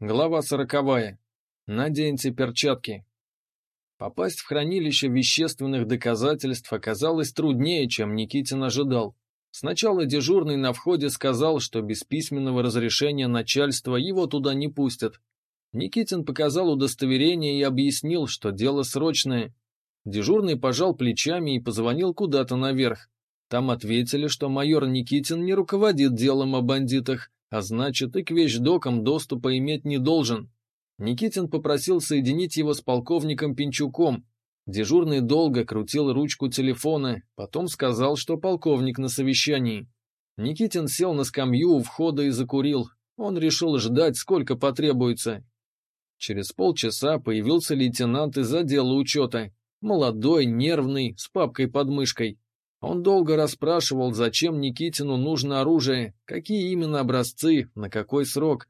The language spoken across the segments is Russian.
Глава сороковая. Наденьте перчатки. Попасть в хранилище вещественных доказательств оказалось труднее, чем Никитин ожидал. Сначала дежурный на входе сказал, что без письменного разрешения начальства его туда не пустят. Никитин показал удостоверение и объяснил, что дело срочное. Дежурный пожал плечами и позвонил куда-то наверх. Там ответили, что майор Никитин не руководит делом о бандитах, а значит и к вещдокам доступа иметь не должен. Никитин попросил соединить его с полковником Пинчуком. Дежурный долго крутил ручку телефона, потом сказал, что полковник на совещании. Никитин сел на скамью у входа и закурил. Он решил ждать, сколько потребуется. Через полчаса появился лейтенант из отдела учета. Молодой, нервный, с папкой под мышкой. Он долго расспрашивал, зачем Никитину нужно оружие, какие именно образцы, на какой срок.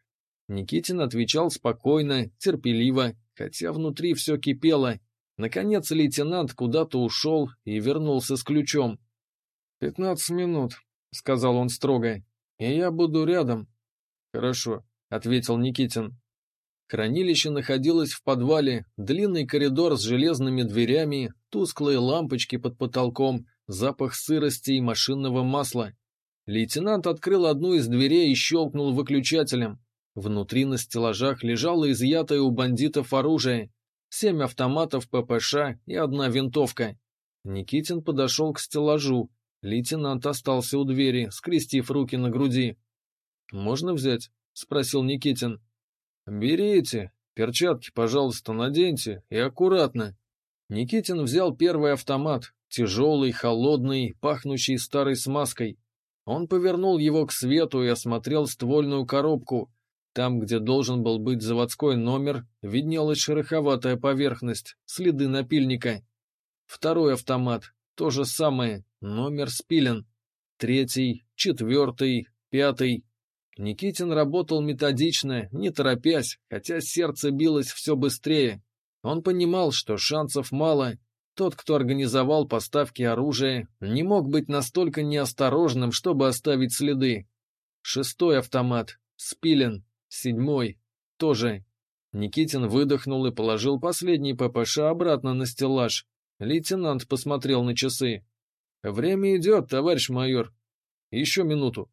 Никитин отвечал спокойно, терпеливо, хотя внутри все кипело. Наконец лейтенант куда-то ушел и вернулся с ключом. «Пятнадцать минут», — сказал он строго, — «и я буду рядом». «Хорошо», — ответил Никитин. Хранилище находилось в подвале, длинный коридор с железными дверями, тусклые лампочки под потолком, запах сырости и машинного масла. Лейтенант открыл одну из дверей и щелкнул выключателем. Внутри на стеллажах лежало изъятое у бандитов оружие, семь автоматов ППШ и одна винтовка. Никитин подошел к стеллажу. Лейтенант остался у двери, скрестив руки на груди. «Можно взять?» — спросил Никитин. «Берите. Перчатки, пожалуйста, наденьте и аккуратно». Никитин взял первый автомат, тяжелый, холодный, пахнущий старой смазкой. Он повернул его к свету и осмотрел ствольную коробку. Там, где должен был быть заводской номер, виднелась шероховатая поверхность, следы напильника. Второй автомат, то же самое, номер спилен. Третий, четвертый, пятый. Никитин работал методично, не торопясь, хотя сердце билось все быстрее. Он понимал, что шансов мало, тот, кто организовал поставки оружия, не мог быть настолько неосторожным, чтобы оставить следы. Шестой автомат. Спилен. Седьмой. Тоже. Никитин выдохнул и положил последний ППШ обратно на стеллаж. Лейтенант посмотрел на часы. «Время идет, товарищ майор. Еще минуту».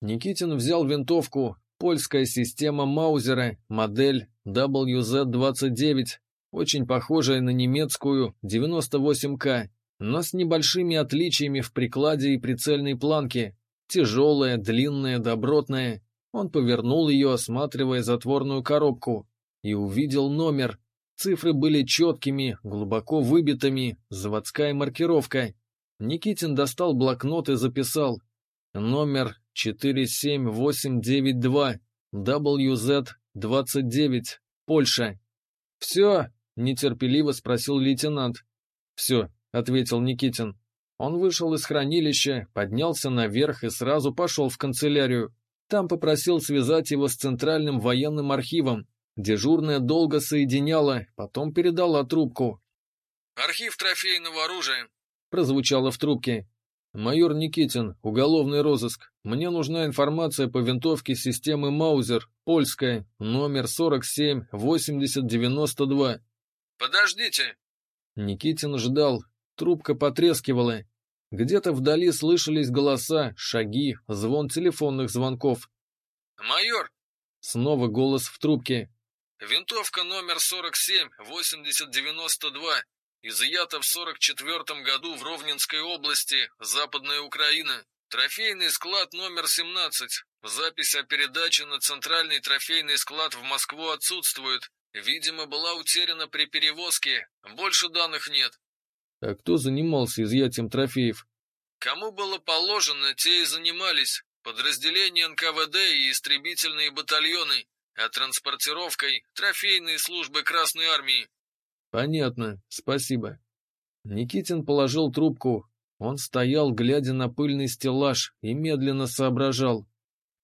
Никитин взял винтовку, польская система Маузера, модель WZ-29, очень похожая на немецкую 98К, но с небольшими отличиями в прикладе и прицельной планке. Тяжелая, длинная, добротная. Он повернул ее, осматривая затворную коробку, и увидел номер. Цифры были четкими, глубоко выбитыми, заводская маркировка. Никитин достал блокнот и записал. Номер 47892, WZ-29, Польша. «Все, — нетерпеливо спросил лейтенант. «Все», — ответил Никитин. Он вышел из хранилища, поднялся наверх и сразу пошел в канцелярию. Там попросил связать его с Центральным военным архивом. Дежурная долго соединяла, потом передала трубку. «Архив трофейного оружия», — прозвучало в трубке. «Майор Никитин, уголовный розыск. Мне нужна информация по винтовке системы Маузер, польская, номер 47-8092. «Подождите!» Никитин ждал. Трубка потрескивала. Где-то вдали слышались голоса, шаги, звон телефонных звонков. «Майор!» Снова голос в трубке. «Винтовка номер 47-8092, изъята в 44 году в Ровненской области, Западная Украина. Трофейный склад номер 17. Запись о передаче на центральный трофейный склад в Москву отсутствует. Видимо, была утеряна при перевозке. Больше данных нет. А кто занимался изъятием трофеев? Кому было положено, те и занимались. Подразделения НКВД и истребительные батальоны, а транспортировкой — трофейные службы Красной Армии. Понятно, спасибо. Никитин положил трубку. Он стоял, глядя на пыльный стеллаж, и медленно соображал.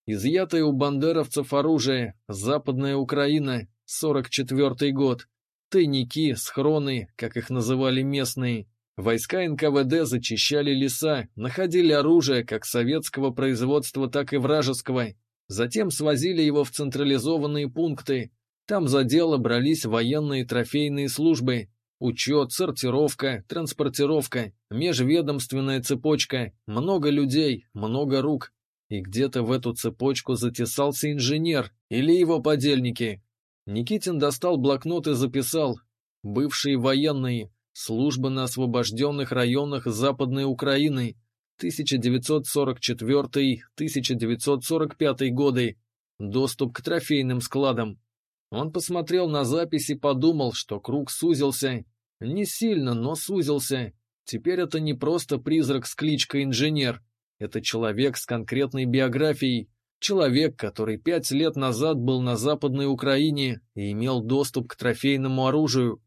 Изъятое у бандеровцев оружие, Западная Украина, 44 год. Тайники, схроны, как их называли местные. Войска НКВД зачищали леса, находили оружие как советского производства, так и вражеского. Затем свозили его в централизованные пункты. Там за дело брались военные трофейные службы. Учет, сортировка, транспортировка, межведомственная цепочка, много людей, много рук. И где-то в эту цепочку затесался инженер или его подельники. Никитин достал блокнот и записал «Бывшие военные, служба на освобожденных районах Западной Украины, 1944-1945 годы. Доступ к трофейным складам. Он посмотрел на запись и подумал, что круг сузился. Не сильно, но сузился. Теперь это не просто призрак с кличкой «Инженер». Это человек с конкретной биографией. Человек, который пять лет назад был на Западной Украине и имел доступ к трофейному оружию.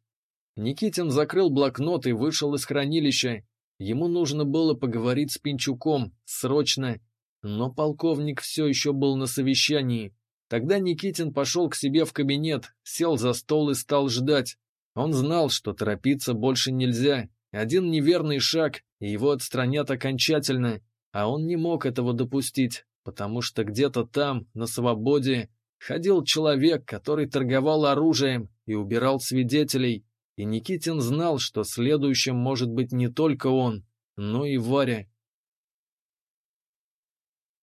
Никитин закрыл блокнот и вышел из хранилища. Ему нужно было поговорить с Пинчуком, срочно. Но полковник все еще был на совещании. Тогда Никитин пошел к себе в кабинет, сел за стол и стал ждать. Он знал, что торопиться больше нельзя. Один неверный шаг, и его отстранят окончательно. А он не мог этого допустить, потому что где-то там, на свободе, ходил человек, который торговал оружием и убирал свидетелей, и Никитин знал, что следующим может быть не только он, но и Варя.